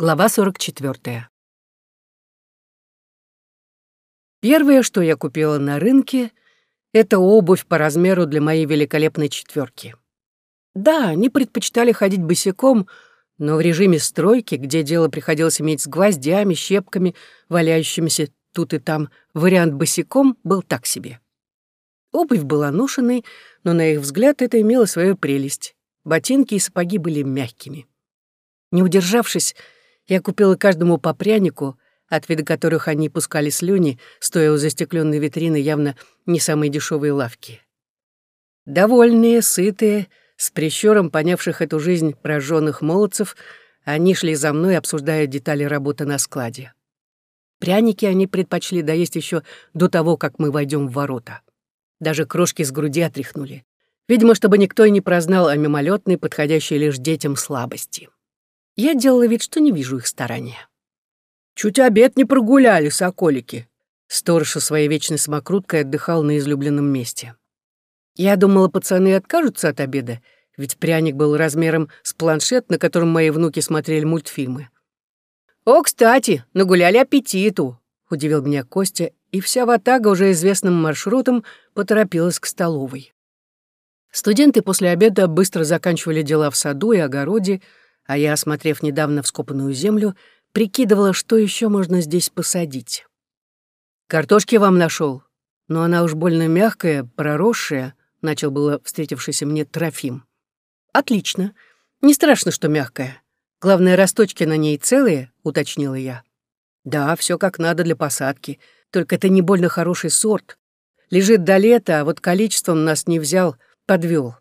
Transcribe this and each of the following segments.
Глава 44. Первое, что я купила на рынке, это обувь по размеру для моей великолепной четверки. Да, они предпочитали ходить босиком, но в режиме стройки, где дело приходилось иметь с гвоздями, щепками, валяющимися тут и там, вариант босиком был так себе. Обувь была ношенной, но на их взгляд это имело свою прелесть. Ботинки и сапоги были мягкими. Не удержавшись, я купила каждому по прянику, от вида которых они пускали слюни, стоя у застекленной витрины явно не самой дешевой лавки. Довольные, сытые, с прищуром понявших эту жизнь прожженных молодцев, они шли за мной, обсуждая детали работы на складе. Пряники они предпочли доесть еще до того, как мы войдем в ворота. Даже крошки с груди отряхнули. Видимо, чтобы никто и не прознал о мимолетной, подходящей лишь детям слабости. Я делала вид, что не вижу их старания. «Чуть обед не прогуляли, соколики!» Сторож со своей вечной самокруткой отдыхал на излюбленном месте. Я думала, пацаны откажутся от обеда, ведь пряник был размером с планшет, на котором мои внуки смотрели мультфильмы. «О, кстати, нагуляли аппетиту!» — удивил меня Костя, и вся ватага уже известным маршрутом поторопилась к столовой. Студенты после обеда быстро заканчивали дела в саду и огороде, а я, осмотрев недавно вскопанную землю, прикидывала, что еще можно здесь посадить. «Картошки вам нашел, но она уж больно мягкая, проросшая», — начал было встретившийся мне Трофим. «Отлично. Не страшно, что мягкая. Главное, росточки на ней целые», — уточнила я. «Да, все как надо для посадки, только это не больно хороший сорт. Лежит до лета, а вот количеством нас не взял, подвел.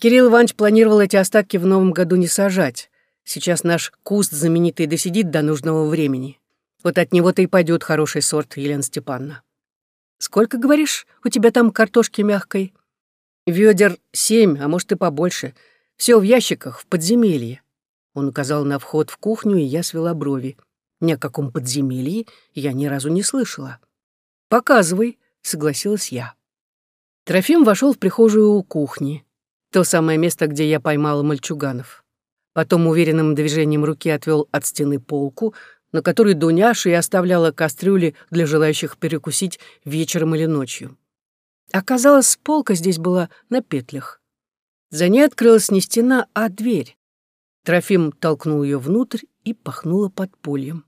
Кирилл Иванович планировал эти остатки в новом году не сажать. Сейчас наш куст знаменитый досидит до нужного времени. Вот от него-то и пойдет хороший сорт, Елена Степановна. Сколько, говоришь, у тебя там картошки мягкой? Ведер семь, а может и побольше. Все в ящиках, в подземелье. Он указал на вход в кухню, и я свела брови. Ни о каком подземелье я ни разу не слышала. «Показывай», — согласилась я. Трофим вошел в прихожую у кухни. То самое место, где я поймала мальчуганов. Потом уверенным движением руки отвел от стены полку, на которой Дуняша и оставляла кастрюли для желающих перекусить вечером или ночью. Оказалось, полка здесь была на петлях. За ней открылась не стена, а дверь. Трофим толкнул ее внутрь и пахнуло подпольем.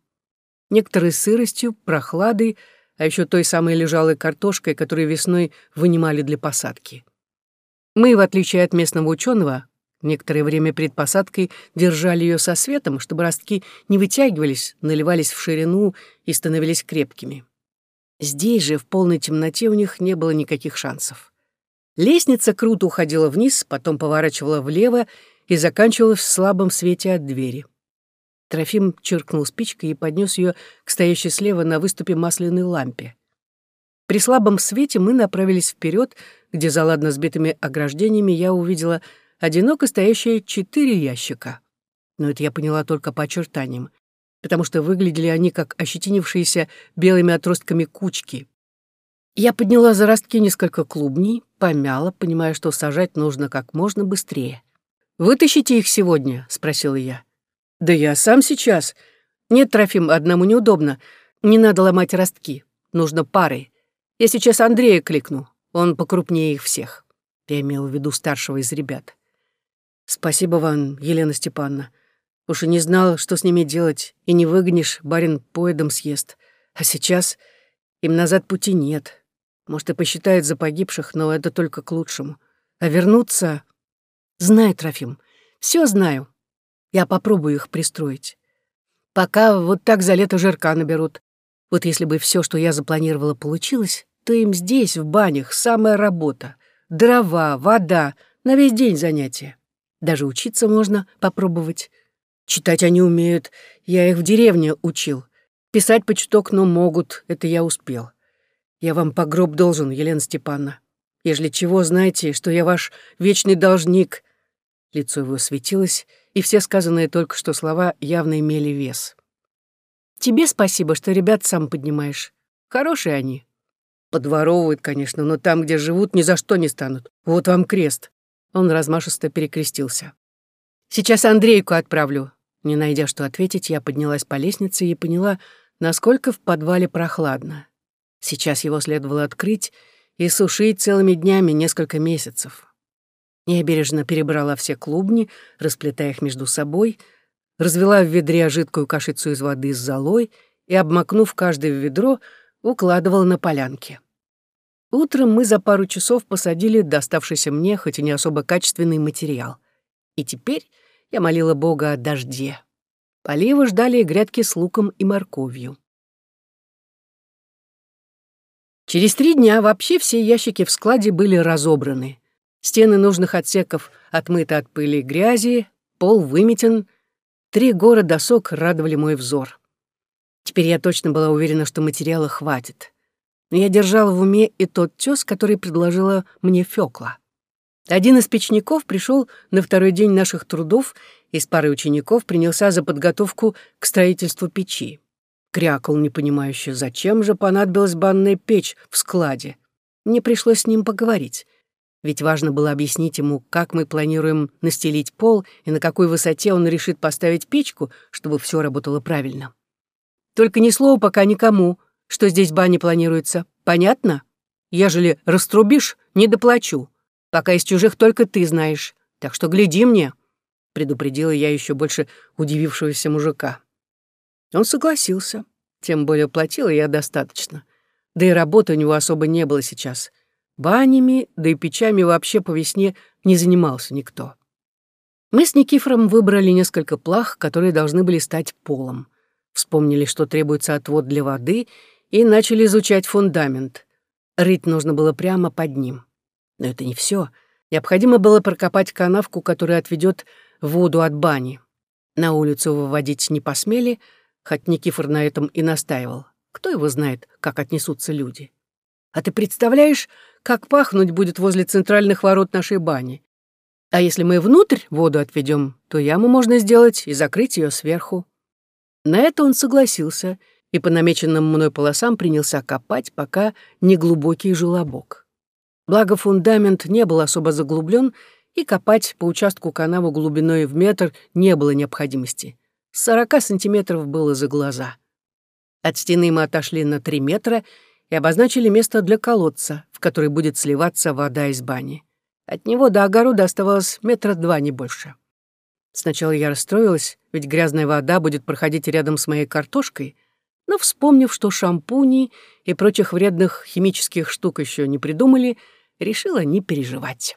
Некоторой сыростью, прохладой, а еще той самой лежалой картошкой, которую весной вынимали для посадки. Мы, в отличие от местного ученого, Некоторое время перед посадкой держали ее со светом, чтобы ростки не вытягивались, наливались в ширину и становились крепкими. Здесь же, в полной темноте, у них не было никаких шансов. Лестница круто уходила вниз, потом поворачивала влево и заканчивалась в слабом свете от двери. Трофим чиркнул спичкой и поднес ее к стоящей слева на выступе масляной лампе. При слабом свете мы направились вперед, где за ладно сбитыми ограждениями я увидела одиноко стоящие четыре ящика. Но это я поняла только по очертаниям, потому что выглядели они как ощетинившиеся белыми отростками кучки. Я подняла за ростки несколько клубней, помяла, понимая, что сажать нужно как можно быстрее. «Вытащите их сегодня?» — спросила я. «Да я сам сейчас. Нет, Трофим, одному неудобно. Не надо ломать ростки. Нужно парой. Я сейчас Андрея кликну. Он покрупнее их всех». Я имела в виду старшего из ребят. «Спасибо вам, Елена Степановна. Уж и не знал, что с ними делать, и не выгонишь, барин поедом съест. А сейчас им назад пути нет. Может, и посчитают за погибших, но это только к лучшему. А вернуться... Знаю, Трофим, все знаю. Я попробую их пристроить. Пока вот так за лето жирка наберут. Вот если бы все, что я запланировала, получилось, то им здесь, в банях, самая работа. Дрова, вода, на весь день занятия. Даже учиться можно попробовать. Читать они умеют. Я их в деревне учил. Писать почток, но могут. Это я успел. Я вам по гроб должен, Елена Степановна. Ежели чего, знайте, что я ваш вечный должник». Лицо его светилось, и все сказанные только что слова явно имели вес. «Тебе спасибо, что ребят сам поднимаешь. Хорошие они. Подворовывают, конечно, но там, где живут, ни за что не станут. Вот вам крест. Он размашисто перекрестился. «Сейчас Андрейку отправлю. Не найдя что ответить, я поднялась по лестнице и поняла, насколько в подвале прохладно. Сейчас его следовало открыть и сушить целыми днями несколько месяцев. Я бережно перебрала все клубни, расплетая их между собой, развела в ведре жидкую кашицу из воды с золой и, обмакнув каждое в ведро, укладывала на полянке. Утром мы за пару часов посадили доставшийся мне, хоть и не особо качественный материал. И теперь я молила Бога о дожде. Поливы ждали грядки с луком и морковью. Через три дня вообще все ящики в складе были разобраны. Стены нужных отсеков отмыты от пыли и грязи, пол выметен. Три горы досок радовали мой взор. Теперь я точно была уверена, что материала хватит. Но я держала в уме и тот тёс, который предложила мне Фёкла. Один из печников пришел на второй день наших трудов и с парой учеников принялся за подготовку к строительству печи. Крякал непонимающе, зачем же понадобилась банная печь в складе. Мне пришлось с ним поговорить. Ведь важно было объяснить ему, как мы планируем настелить пол и на какой высоте он решит поставить печку, чтобы все работало правильно. Только ни слова пока никому, что здесь баня планируется. Понятно? Ежели раструбишь, не доплачу. Пока из чужих только ты знаешь. Так что гляди мне, — предупредила я еще больше удивившегося мужика. Он согласился. Тем более платила я достаточно. Да и работы у него особо не было сейчас. Банями, да и печами вообще по весне не занимался никто. Мы с Никифором выбрали несколько плах, которые должны были стать полом. Вспомнили, что требуется отвод для воды, и начали изучать фундамент. Рыть нужно было прямо под ним. Но это не все. Необходимо было прокопать канавку, которая отведет воду от бани. На улицу выводить не посмели, хоть Никифор на этом и настаивал. Кто его знает, как отнесутся люди. А ты представляешь, как пахнуть будет возле центральных ворот нашей бани? А если мы внутрь воду отведем, то яму можно сделать и закрыть ее сверху. На это он согласился и по намеченным мной полосам принялся копать, пока не глубокий желобок. Благо фундамент не был особо заглублен, и копать по участку канавы глубиной в метр не было необходимости. Сорока сантиметров было за глаза. От стены мы отошли на три метра и обозначили место для колодца, в который будет сливаться вода из бани. От него до огорода оставалось метра два, не больше. Сначала я расстроилась, ведь грязная вода будет проходить рядом с моей картошкой, но, вспомнив, что шампуней и прочих вредных химических штук еще не придумали, решила не переживать.